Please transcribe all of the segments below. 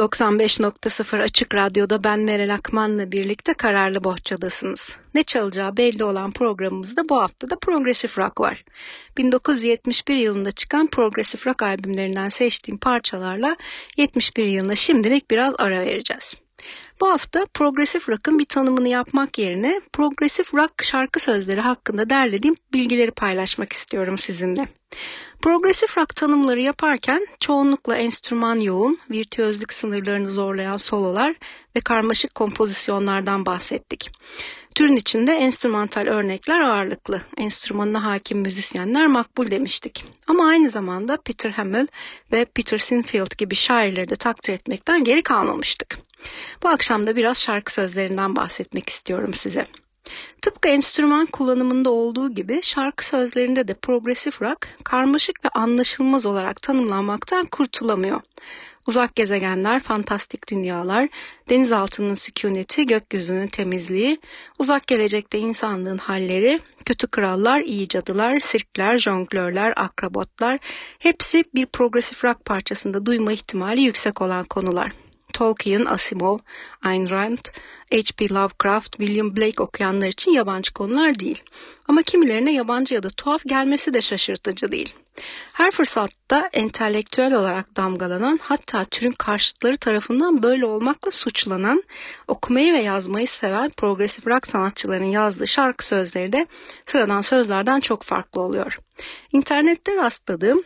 95.0 Açık Radyo'da ben Meral Akman'la birlikte Kararlı Bohçadasınız. Ne çalacağı belli olan programımızda bu hafta da Progressive Rock var. 1971 yılında çıkan Progressive Rock albümlerinden seçtiğim parçalarla 71 yılına şimdilik biraz ara vereceğiz. Bu hafta Progressive Rock'ın bir tanımını yapmak yerine Progressive Rock şarkı sözleri hakkında derlediğim bilgileri paylaşmak istiyorum sizinle. Progressive rock tanımları yaparken çoğunlukla enstrüman yoğun, virtüözlük sınırlarını zorlayan sololar ve karmaşık kompozisyonlardan bahsettik. Türün içinde enstrümantal örnekler ağırlıklı. Enstrümanına hakim müzisyenler makbul demiştik. Ama aynı zamanda Peter Hammill ve Peter Sinfield gibi şairleri de takdir etmekten geri kalmamıştık. Bu akşam da biraz şarkı sözlerinden bahsetmek istiyorum size. Tıpkı enstrüman kullanımında olduğu gibi şarkı sözlerinde de progresif rock karmaşık ve anlaşılmaz olarak tanımlanmaktan kurtulamıyor. Uzak gezegenler, fantastik dünyalar, denizaltının sükuneti, gökyüzünün temizliği, uzak gelecekte insanlığın halleri, kötü krallar, iyi cadılar, sirkler, jonglörler, akrabotlar hepsi bir progresif rock parçasında duyma ihtimali yüksek olan konular. Tolkien, Asimov, Ayn Rand, H.P. Lovecraft, William Blake okuyanlar için yabancı konular değil. Ama kimilerine yabancı ya da tuhaf gelmesi de şaşırtıcı değil. Her fırsatta entelektüel olarak damgalanan hatta türün karşıtları tarafından böyle olmakla suçlanan, okumayı ve yazmayı seven progresif rock sanatçıların yazdığı şarkı sözleri de sıradan sözlerden çok farklı oluyor. İnternette rastladığım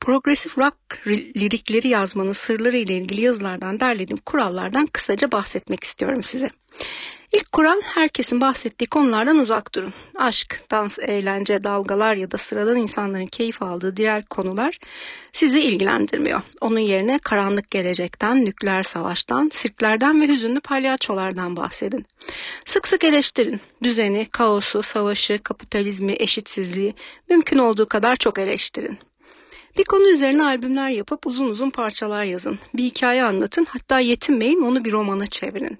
progresif rock lirikleri yazmanın sırları ile ilgili yazılardan derlediğim kurallardan kısaca bahsetmek istiyorum size. İlk kural herkesin bahsettiği konulardan uzak durun. Aşk, dans, eğlence, dalgalar ya da sıradan insanların keyif aldığı diğer konular sizi ilgilendirmiyor. Onun yerine karanlık gelecekten, nükleer savaştan, sirklerden ve hüzünlü palyaçolardan bahsedin. Sık sık eleştirin. Düzeni, kaosu, savaşı, kapitalizmi, eşitsizliği mümkün olduğu kadar çok eleştirin. Bir konu üzerine albümler yapıp uzun uzun parçalar yazın. Bir hikaye anlatın hatta yetinmeyin onu bir romana çevirin.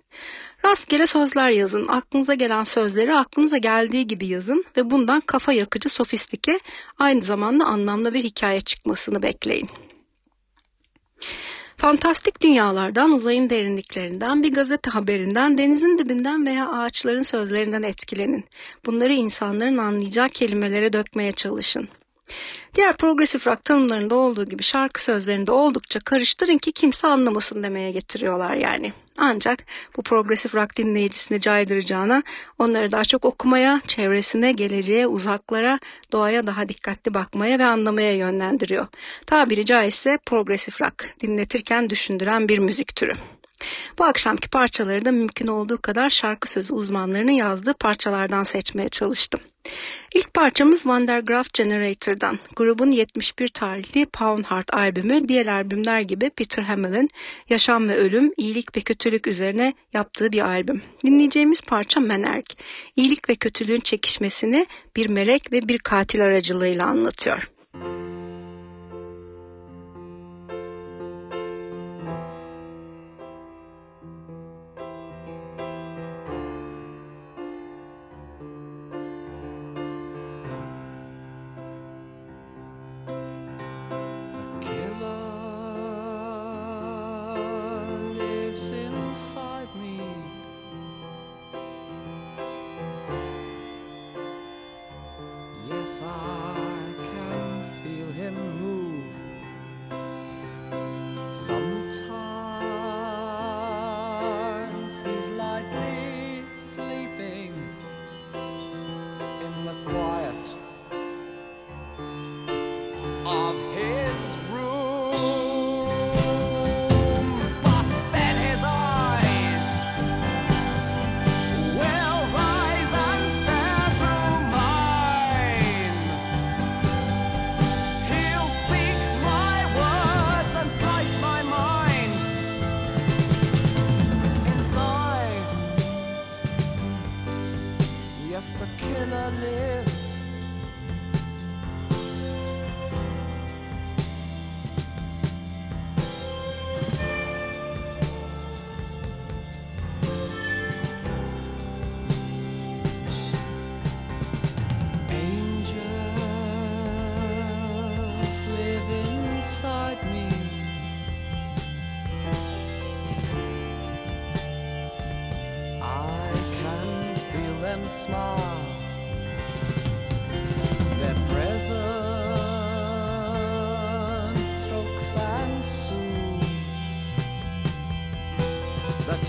Rastgele sözler yazın. Aklınıza gelen sözleri aklınıza geldiği gibi yazın ve bundan kafa yakıcı sofistike aynı zamanda anlamlı bir hikaye çıkmasını bekleyin. Fantastik dünyalardan, uzayın derinliklerinden, bir gazete haberinden, denizin dibinden veya ağaçların sözlerinden etkilenin. Bunları insanların anlayacağı kelimelere dökmeye çalışın. Diğer progresif rock tanımlarında olduğu gibi şarkı sözlerinde oldukça karıştırın ki kimse anlamasın demeye getiriyorlar yani. Ancak bu progresif rock dinleyicisini caydıracağına onları daha çok okumaya, çevresine, geleceğe, uzaklara, doğaya daha dikkatli bakmaya ve anlamaya yönlendiriyor. Tabiri caizse progresif rock dinletirken düşündüren bir müzik türü. Bu akşamki parçaları da mümkün olduğu kadar şarkı sözü uzmanlarının yazdığı parçalardan seçmeye çalıştım. İlk parçamız Vandergraaf Generator'dan. Grubun 71 tarihli Pound Heart albümü diğer albümler gibi Peter Hamill'in yaşam ve ölüm, iyilik ve kötülük üzerine yaptığı bir albüm. Dinleyeceğimiz parça Menerk. İyilik ve kötülüğün çekişmesini bir melek ve bir katil aracılığıyla anlatıyor. I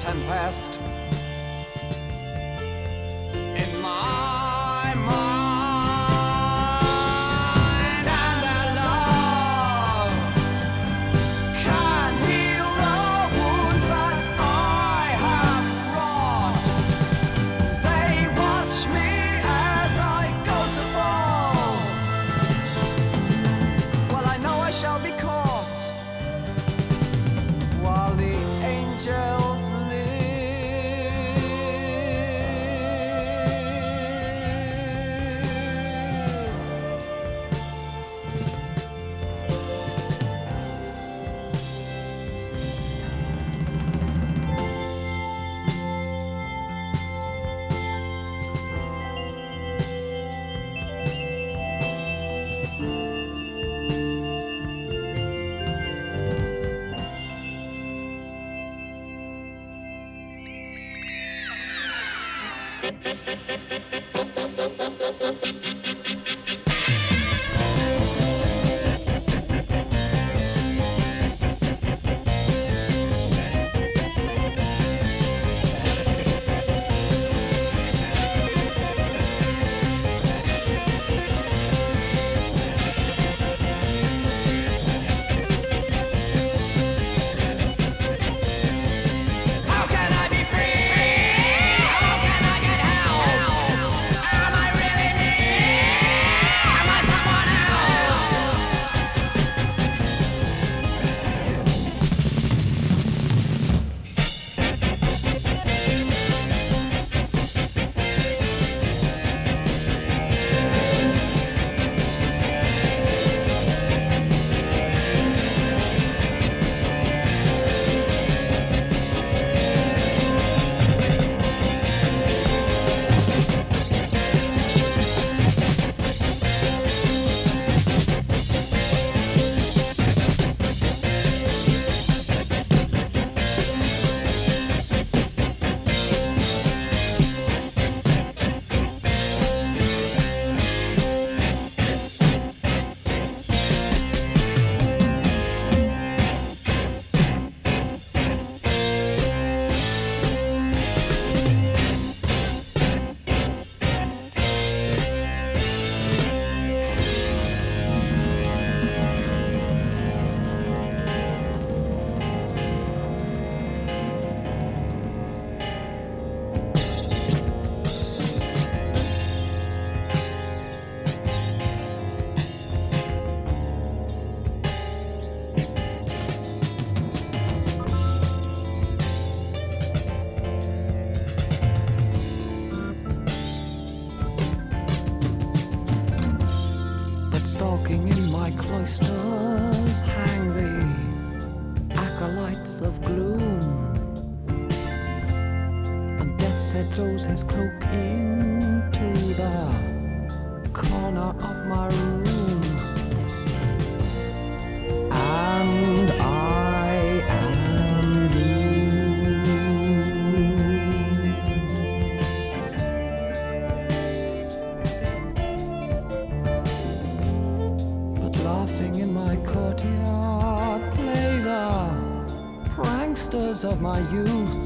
the tempest my youth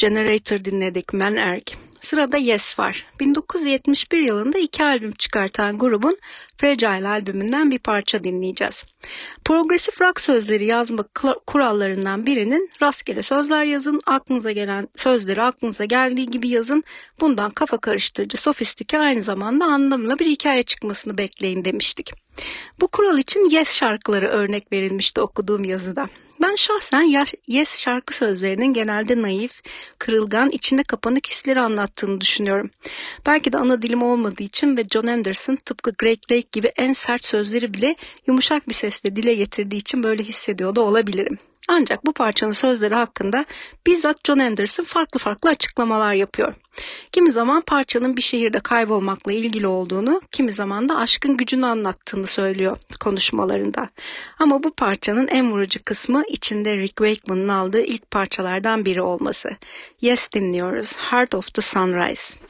Generator dinledik Man Erk. Sırada Yes var. 1971 yılında iki albüm çıkartan grubun Fragile albümünden bir parça dinleyeceğiz. Progresif rock sözleri yazma kurallarından birinin rastgele sözler yazın, aklınıza gelen sözleri aklınıza geldiği gibi yazın, bundan kafa karıştırıcı, sofistike aynı zamanda anlamlı bir hikaye çıkmasını bekleyin demiştik. Bu kural için Yes şarkıları örnek verilmişti okuduğum yazıda. Ben şahsen Yes şarkı sözlerinin genelde naif, kırılgan, içinde kapanık hisleri anlattığını düşünüyorum. Belki de ana dilim olmadığı için ve John Anderson tıpkı Greg Lake gibi en sert sözleri bile yumuşak bir sesle dile getirdiği için böyle hissediyor da olabilirim. Ancak bu parçanın sözleri hakkında bizzat John Anderson farklı farklı açıklamalar yapıyor. Kimi zaman parçanın bir şehirde kaybolmakla ilgili olduğunu, kimi zaman da aşkın gücünü anlattığını söylüyor konuşmalarında. Ama bu parçanın en vurucu kısmı içinde Rick Wakeman'ın aldığı ilk parçalardan biri olması. Yes dinliyoruz. Heart of the Sunrise.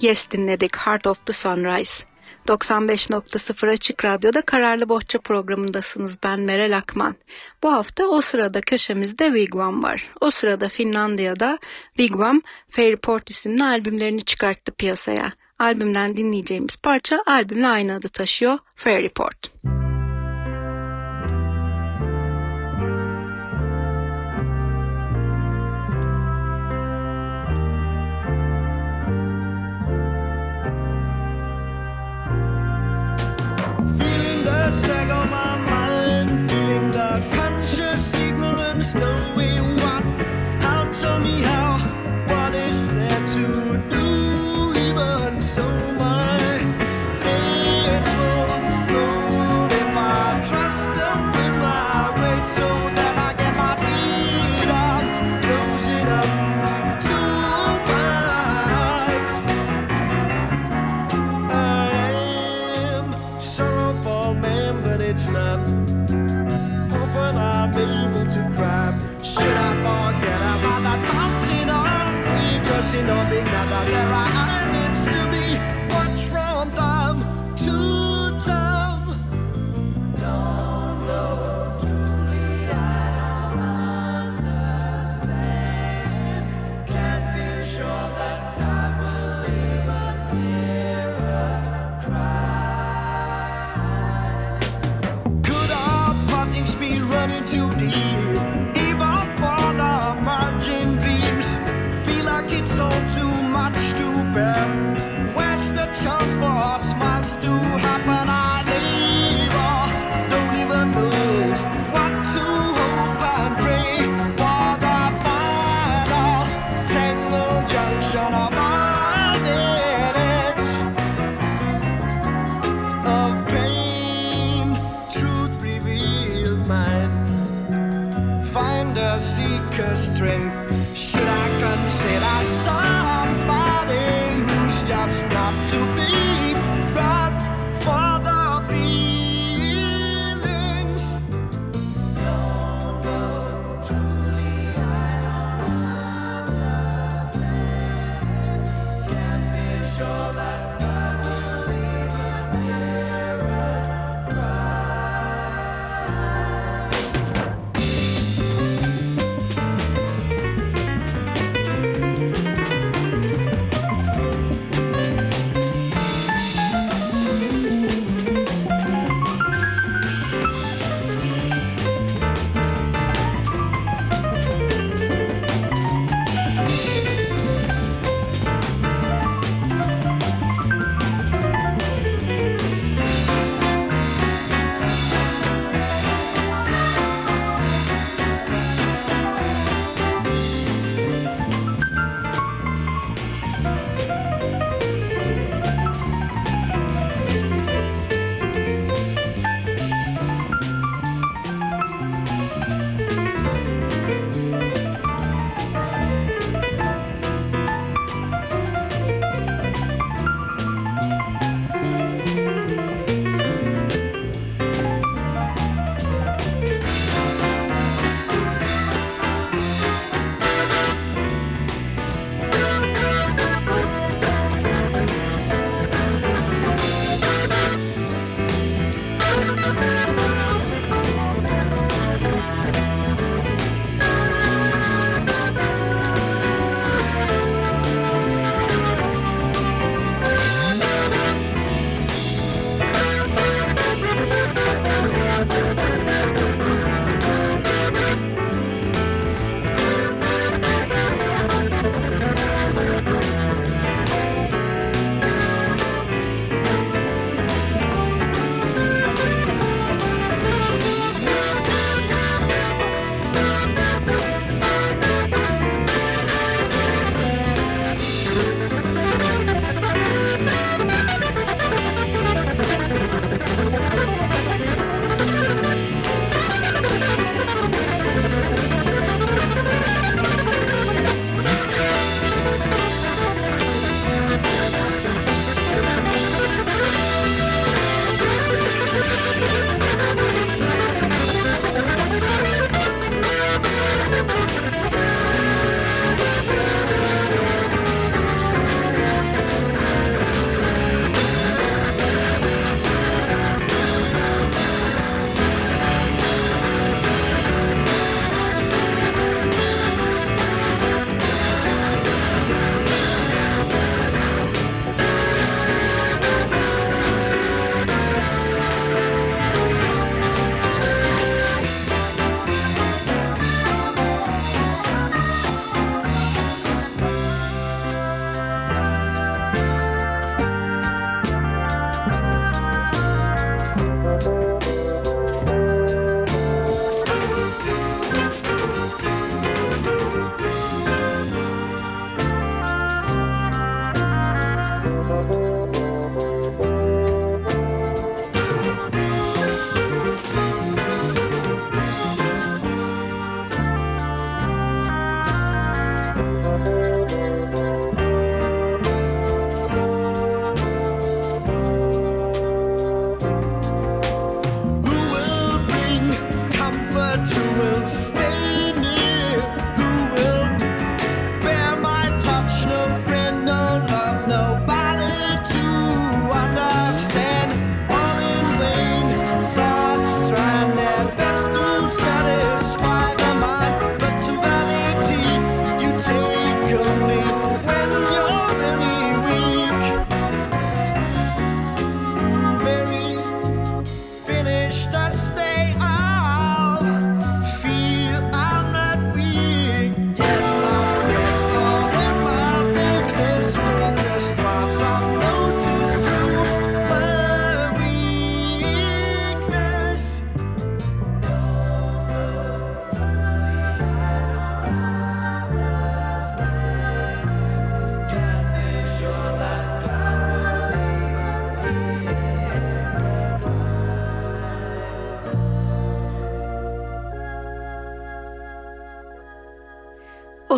Yes dinledik Heart of the Sunrise. 95.0 Açık Radyo'da Kararlı Bohça programındasınız. Ben Meral Akman. Bu hafta o sırada köşemizde Wigwam var. O sırada Finlandiya'da Wigwam, Fairport isimli albümlerini çıkarttı piyasaya. Albümden dinleyeceğimiz parça albümle aynı adı taşıyor, Fairport. Müzik snow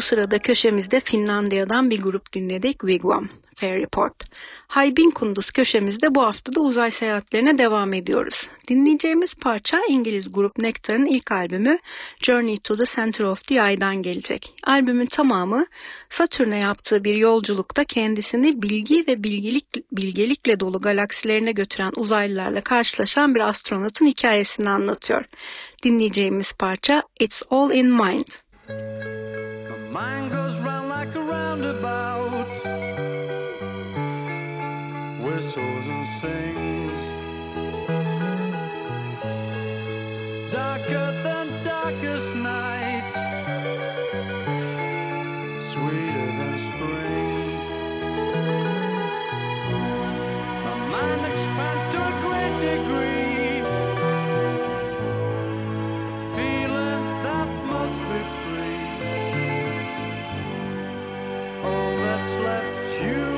sırada köşemizde Finlandiya'dan bir grup dinledik Wigwam, Fairport. Haybin Kunduz köşemizde bu hafta da uzay seyahatlerine devam ediyoruz. Dinleyeceğimiz parça İngiliz grup Nectar'ın ilk albümü Journey to the Center of the Eye'dan gelecek. Albümün tamamı Satürn'e yaptığı bir yolculukta kendisini bilgi ve bilgelik, bilgelikle dolu galaksilerine götüren uzaylılarla karşılaşan bir astronotun hikayesini anlatıyor. Dinleyeceğimiz parça It's All in Mind. My mind goes round like a roundabout, whistles and sings. Darker than darkest night, sweeter than spring. My mind expands to a great degree, All that's left is you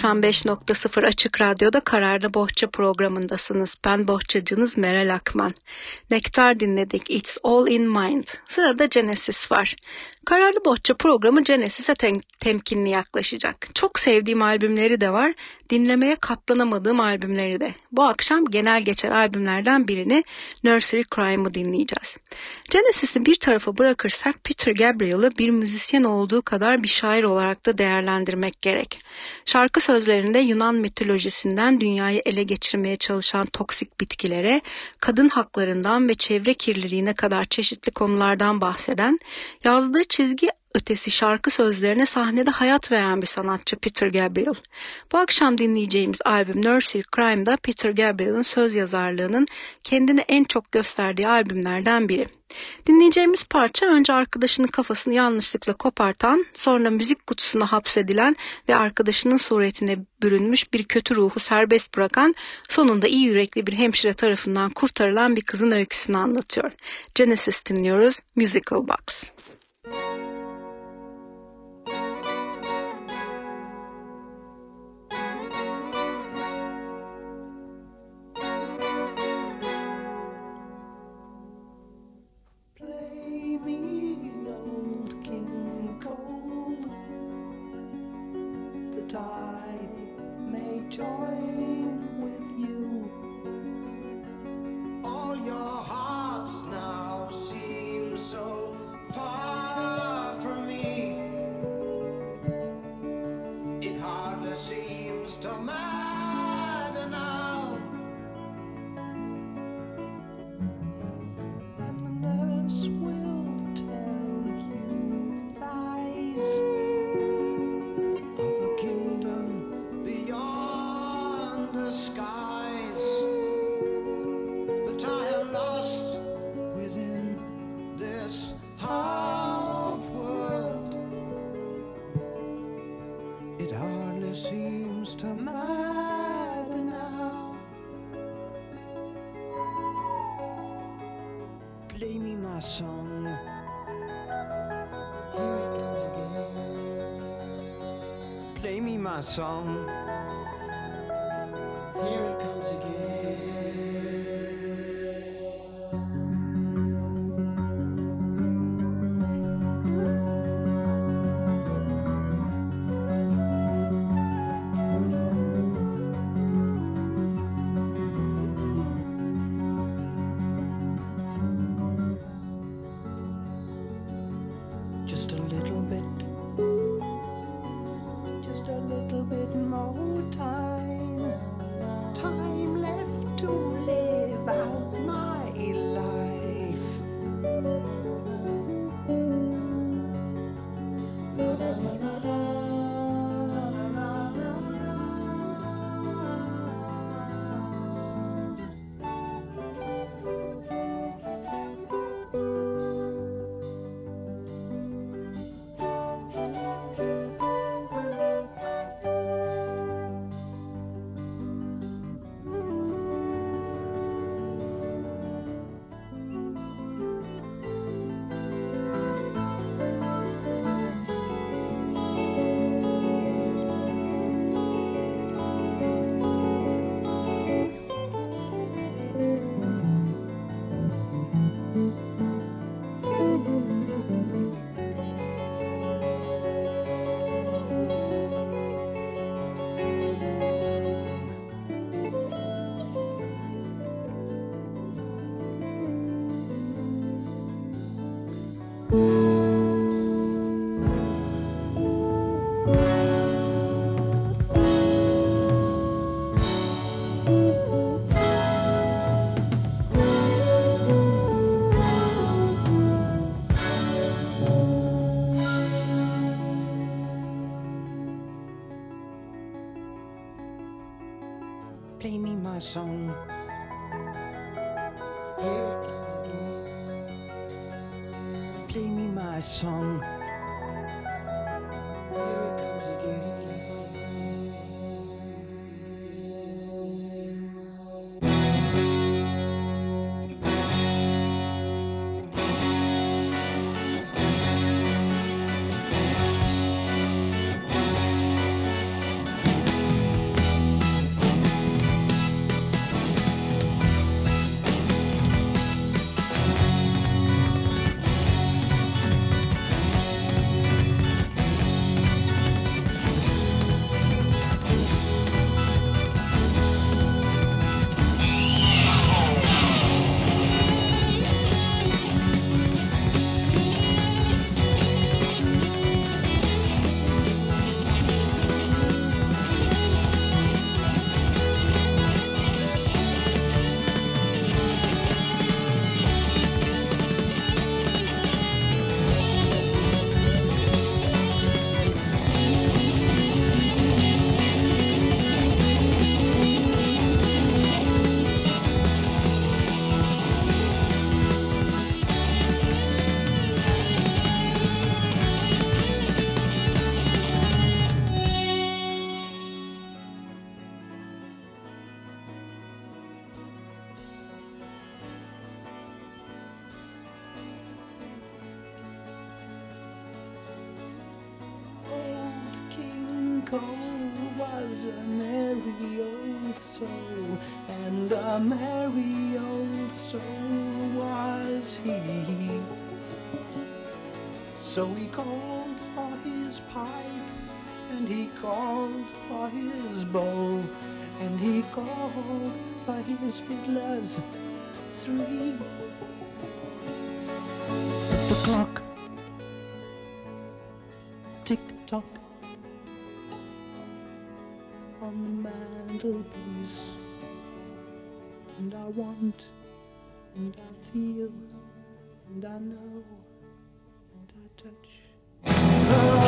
...95.0 Açık Radyo'da Kararlı Bohça programındasınız. Ben bohçacınız Meral Akman. Nektar dinledik. It's All In Mind. Sırada Genesis var. Kararlı Bohça programı Genesis'e tem- temkinli yaklaşacak. Çok sevdiğim albümleri de var. Dinlemeye katlanamadığım albümleri de. Bu akşam genel geçer albümlerden birini Nursery Crime'ı dinleyeceğiz. Genesis'i bir tarafa bırakırsak Peter Gabriel'ı bir müzisyen olduğu kadar bir şair olarak da değerlendirmek gerek. Şarkı sözlerinde Yunan mitolojisinden dünyayı ele geçirmeye çalışan toksik bitkilere, kadın haklarından ve çevre kirliliğine kadar çeşitli konulardan bahseden, yazdığı çizgi ötesi şarkı sözlerine sahnede hayat veren bir sanatçı Peter Gabriel. Bu akşam dinleyeceğimiz albüm Nursery Crime'da Peter Gabriel'ın söz yazarlığının kendini en çok gösterdiği albümlerden biri. Dinleyeceğimiz parça önce arkadaşının kafasını yanlışlıkla kopartan, sonra müzik kutusuna hapsedilen ve arkadaşının suretine bürünmüş bir kötü ruhu serbest bırakan, sonunda iyi yürekli bir hemşire tarafından kurtarılan bir kızın öyküsünü anlatıyor. Genesis dinliyoruz, Musical Box. my song. Here it comes again. Play me my song. Here is a merry old soul, and a merry old soul was he. So he called for his pipe, and he called for his bowl, and he called for his fiddlers three. The clock tick tock the mantelpiece, and I want, and I feel, and I know, and I touch.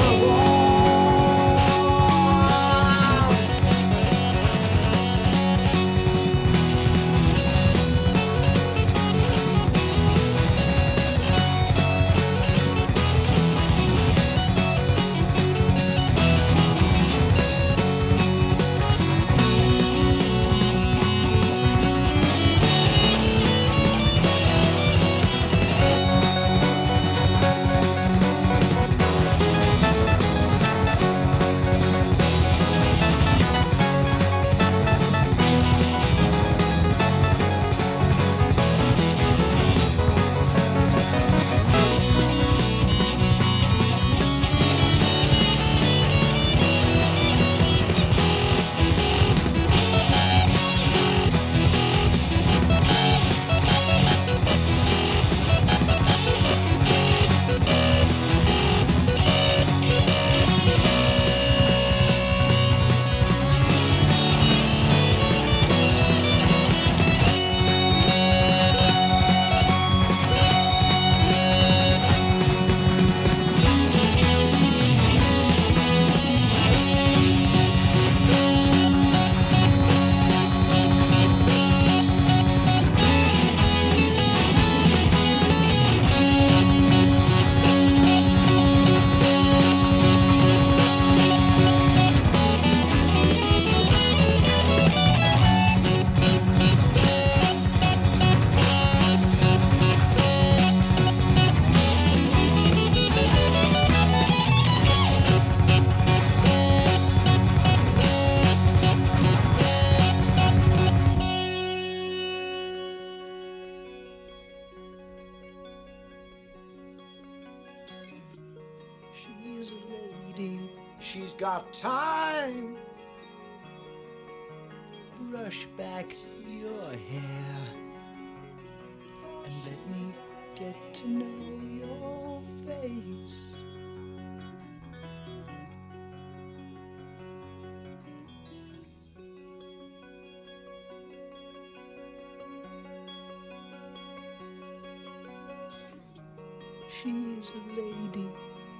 She's a lady,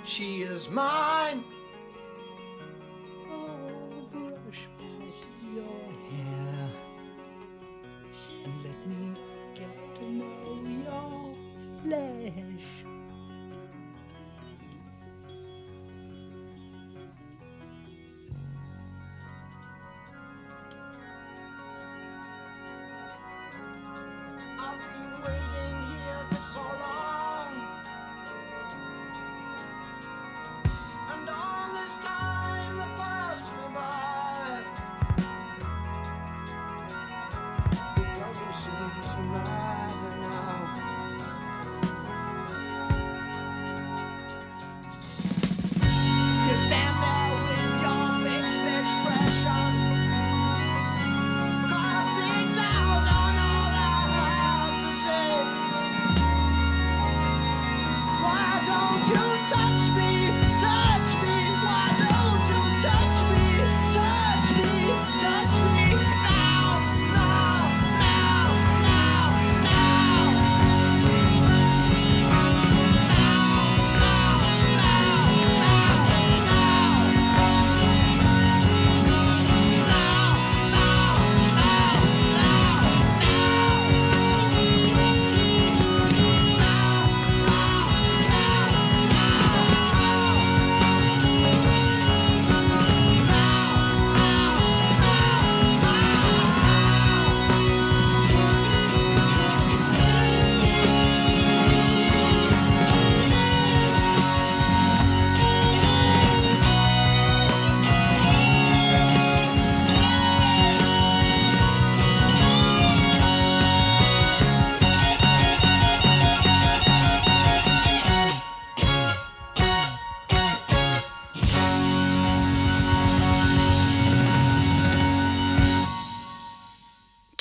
she is mine. Oh, brush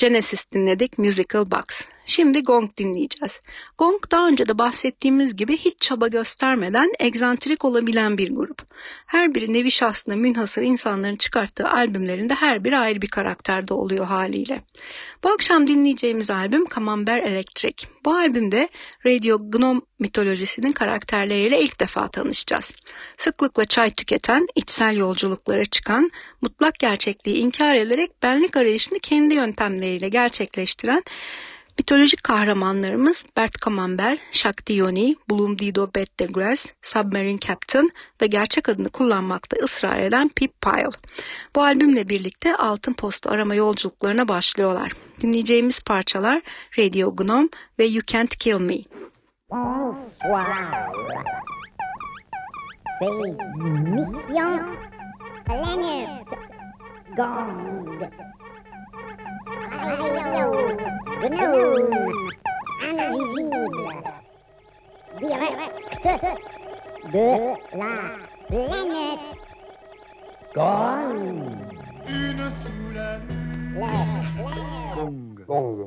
Genesis dinledik Musical Box. Şimdi Gong dinleyeceğiz. Gong daha önce de bahsettiğimiz gibi hiç çaba göstermeden egzantrik olabilen bir grup. Her biri nevi şahsına münhasır insanların çıkarttığı albümlerinde her biri ayrı bir karakterde oluyor haliyle. Bu akşam dinleyeceğimiz albüm Camembert Electric. Bu albümde Radio Gnome mitolojisinin karakterleriyle ilk defa tanışacağız. Sıklıkla çay tüketen, içsel yolculuklara çıkan, mutlak gerçekliği inkar ederek benlik arayışını kendi yöntemleriyle gerçekleştiren Mitolojik kahramanlarımız Bert Camembert, Shakti Yoni, Bloom Dido Bettegras, Submarine Captain ve gerçek adını kullanmakta ısrar eden Pip Pile. Bu albümle birlikte altın posta arama yolculuklarına başlıyorlar. Dinleyeceğimiz parçalar Radio Gnome ve You Can't Kill Me. Gong. Radio Gnome Invisible. Direct de la planète Gong. Une sous la La planète Well,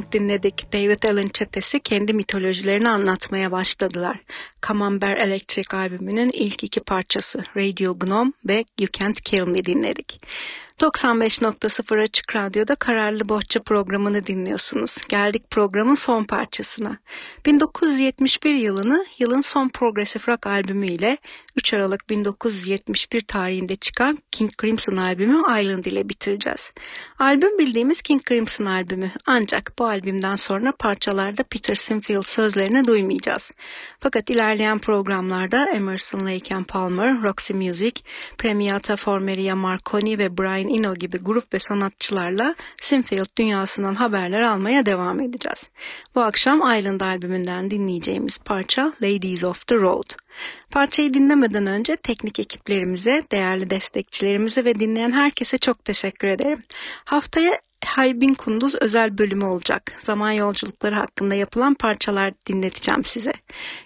Gong dinledik. David Allen çetesi kendi mitolojilerini anlatmaya başladılar. Camembert Electric albümünün ilk iki parçası Radio Gnome ve You Can't Kill Me dinledik. 95.0 Açık Radyo'da Kararlı Bohça programını dinliyorsunuz. Geldik programın son parçasına. 1971 yılını yılın son progresif rock albümüyle 3 Aralık 1971 tarihinde çıkan King Crimson albümü Island ile bitireceğiz. Albüm bildiğimiz King Crimson albümü ancak bu albümden sonra parçalarda Peter Sinfield sözlerini duymayacağız. Fakat ilerleyen programlarda Emerson, Lake and Palmer, Roxy Music, Premiata Formeria Marconi ve Brian Eno gibi grup ve sanatçılarla Sinfield dünyasından haberler almaya devam edeceğiz. Bu akşam Island albümünden dinleyeceğimiz parça Ladies of the Road. Parçayı dinlemeden önce teknik ekiplerimize, değerli destekçilerimize ve dinleyen herkese çok teşekkür ederim. Haftaya Haybin Kunduz özel bölümü olacak. Zaman yolculukları hakkında yapılan parçalar dinleteceğim size.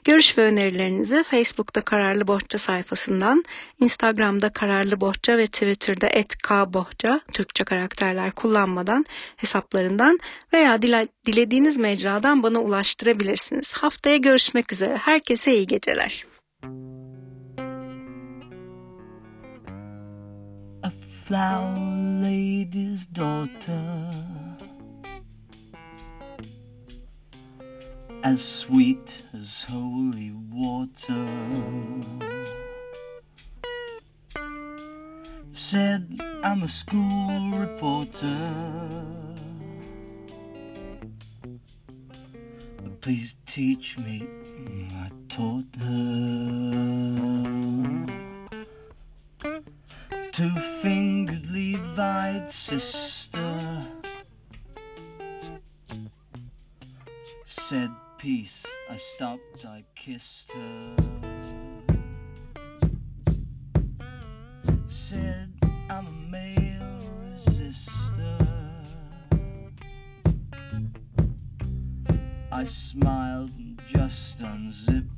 Görüş ve önerilerinizi Facebook'ta Kararlı Bohça sayfasından, Instagram'da Kararlı Bohça ve Twitter'da @kbohça Türkçe karakterler kullanmadan hesaplarından veya dile, dilediğiniz mecradan bana ulaştırabilirsiniz. Haftaya görüşmek üzere. Herkese iyi geceler. a flower lady's daughter, as sweet as holy water. Said I'm a school reporter. Please teach me, I taught her. Two-fingered Levite sister said peace. I stopped, I kissed her. Said I'm a male resistor. I smiled and just unzipped